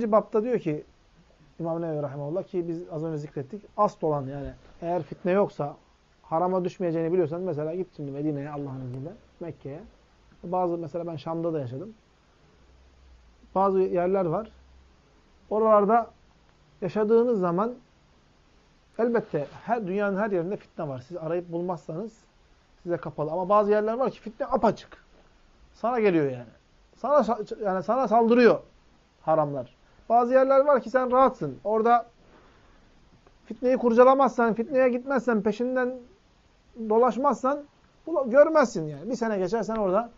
70. bapta diyor ki İmam Nevevi Rahimahullah ki biz az önce zikrettik. Asıl olan yani eğer fitne yoksa harama düşmeyeceğini biliyorsan mesela git şimdi Medine'ye Allah'ın izniyle Mekke'ye. Bazı mesela ben Şam'da da yaşadım. Bazı yerler var. Oralarda yaşadığınız zaman elbette her dünyanın her yerinde fitne var. Siz arayıp bulmazsanız size kapalı. Ama bazı yerler var ki fitne apaçık. Sana geliyor yani. Sana yani sana saldırıyor haramlar. Bazı yerler var ki sen rahatsın. Orada fitneyi kurcalamazsan, fitneye gitmezsen, peşinden dolaşmazsan görmezsin yani. Bir sene geçer sen orada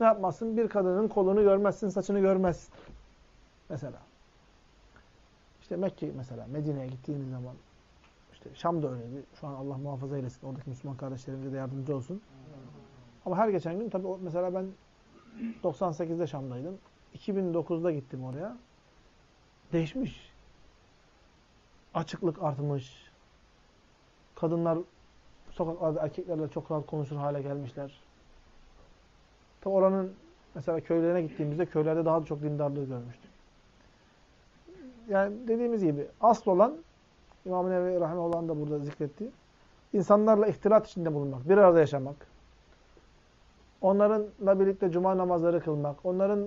ne yapmazsın? Bir kadının kolunu görmezsin, saçını görmezsin. Mesela. İşte Mekke mesela, Medine'ye gittiğiniz zaman işte Şam da öyleydi. Şu an Allah muhafaza eylesin. Oradaki Müslüman kardeşlerimize de yardımcı olsun. Ama her geçen gün tabii mesela ben 98'de Şam'daydım. 2009'da gittim oraya. Değişmiş. Açıklık artmış. Kadınlar sokaklarda erkeklerle çok rahat konuşur hale gelmişler. Tabi oranın mesela köylerine gittiğimizde köylerde daha da çok dindarlığı görmüştük. Yani dediğimiz gibi asıl olan İmam-ı Nevevi Rahimahullah da burada zikretti. İnsanlarla ihtilat içinde bulunmak, bir arada yaşamak. Onlarınla birlikte cuma namazları kılmak, onların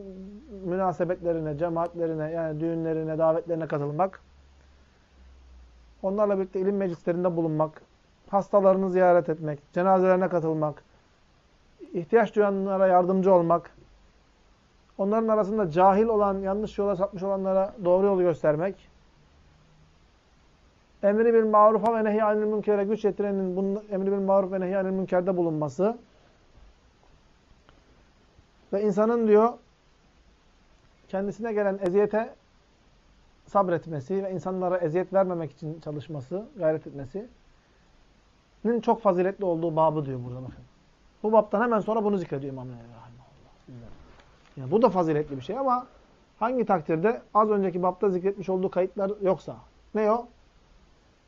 münasebetlerine, cemaatlerine, yani düğünlerine, davetlerine katılmak. Onlarla birlikte ilim meclislerinde bulunmak, hastalarını ziyaret etmek, cenazelerine katılmak, ihtiyaç duyanlara yardımcı olmak, onların arasında cahil olan, yanlış yola sapmış olanlara doğru yolu göstermek, emri bil marufa ve nehy anil münkere güç yetirenin bunun, emri bil maruf ve nehy anil münkerde bulunması ve insanın diyor kendisine gelen eziyete sabretmesi ve insanlara eziyet vermemek için çalışması, gayret etmesinin çok faziletli olduğu babı diyor burada bakın. Bu babtan hemen sonra bunu zikrediyor İmam Nevevi yani bu da faziletli bir şey ama hangi takdirde az önceki babta zikretmiş olduğu kayıtlar yoksa ne o?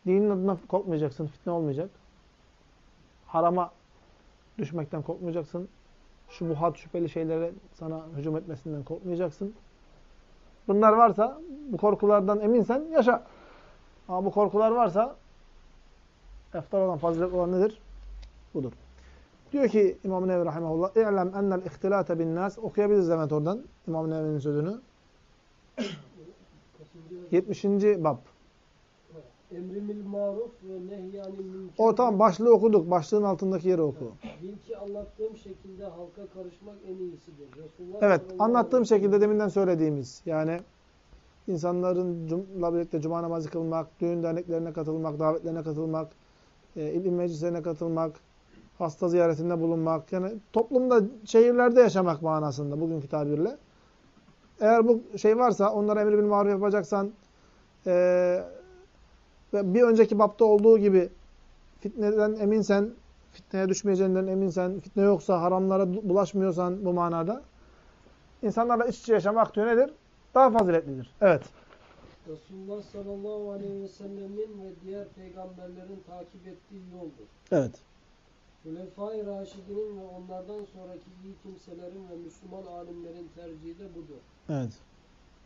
Dinin adına korkmayacaksın, fitne olmayacak. Harama düşmekten korkmayacaksın. Şubuhat, şüpheli şeylere sana hücum etmesinden korkmayacaksın. Bunlar varsa, bu korkulardan eminsen yaşa. Ama bu korkular varsa eftar olan, fazilet olan nedir? Budur. Diyor ki İmam-ı Nevi Rahimahullah ennel ihtilate bin nas okuyabiliriz Demet oradan İmam-ı Nevi'nin sözünü. 70. bab. Emrimil maruf ve nehyanil münker. O tamam başlığı okuduk. Başlığın altındaki yeri oku. Bil ki anlattığım şekilde halka karışmak en iyisidir. Resulullah Evet anlattığım şekilde deminden söylediğimiz yani insanların cumla birlikte cuma namazı kılmak, düğün derneklerine katılmak, davetlerine katılmak, e, ilim meclislerine katılmak, hasta ziyaretinde bulunmak, yani toplumda, şehirlerde yaşamak manasında bugünkü tabirle. Eğer bu şey varsa, onlara emri bil maruf yapacaksan e, ve bir önceki bapta olduğu gibi fitneden eminsen, fitneye düşmeyeceğinden eminsen, fitne yoksa, haramlara bulaşmıyorsan bu manada, insanlarla iç içe yaşamak diyor nedir? Daha faziletlidir. Evet. Resulullah sallallahu aleyhi ve sellemin ve diğer peygamberlerin takip ettiği yoldur. Evet. Hulefai Raşidinin ve onlardan sonraki iyi kimselerin ve Müslüman alimlerin tercihi de budur. Evet.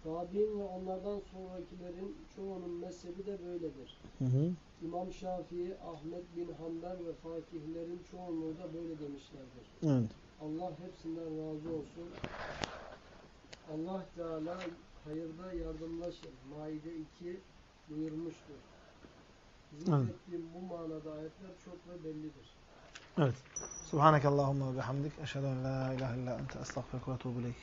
Tabi'in ve onlardan sonrakilerin çoğunun mezhebi de böyledir. Hı hı. İmam Şafii, Ahmet bin Hanbel ve fakihlerin çoğunluğu da böyle demişlerdir. Evet. Allah hepsinden razı olsun. Allah Teala hayırda yardımlaşın. Maide 2 buyurmuştur. Zikrettiğim bu manada ayetler çok ve bellidir. Evet. Subhanakallahumma ve bihamdik. Eşhedü en la ilahe illa ente estağfirullah ve etûbü ileyk.